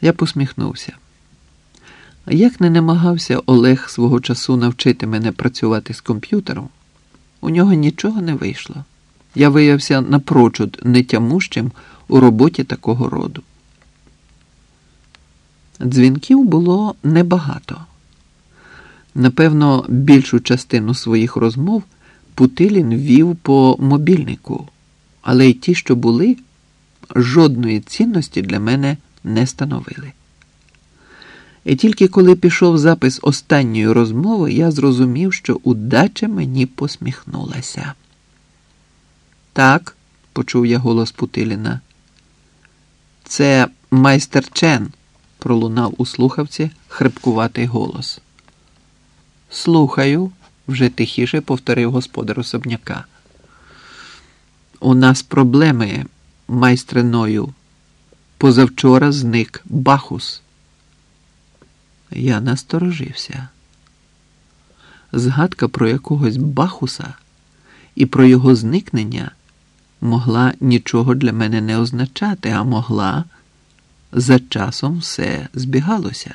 Я посміхнувся. Як не намагався Олег свого часу навчити мене працювати з комп'ютером, у нього нічого не вийшло. Я виявився напрочуд нетямущим у роботі такого роду. Дзвінків було небагато. Напевно, більшу частину своїх розмов Путилін вів по мобільнику, але й ті, що були, жодної цінності для мене не становили. І тільки коли пішов запис останньої розмови, я зрозумів, що удача мені посміхнулася. Так, почув я голос Путиліна. Це майстер Чен, пролунав у слухавці хрипкуватий голос. Слухаю, вже тихіше повторив господар особняка. У нас проблеми, майстриною. Позавчора зник Бахус. Я насторожився. Згадка про якогось Бахуса і про його зникнення могла нічого для мене не означати, а могла за часом все збігалося.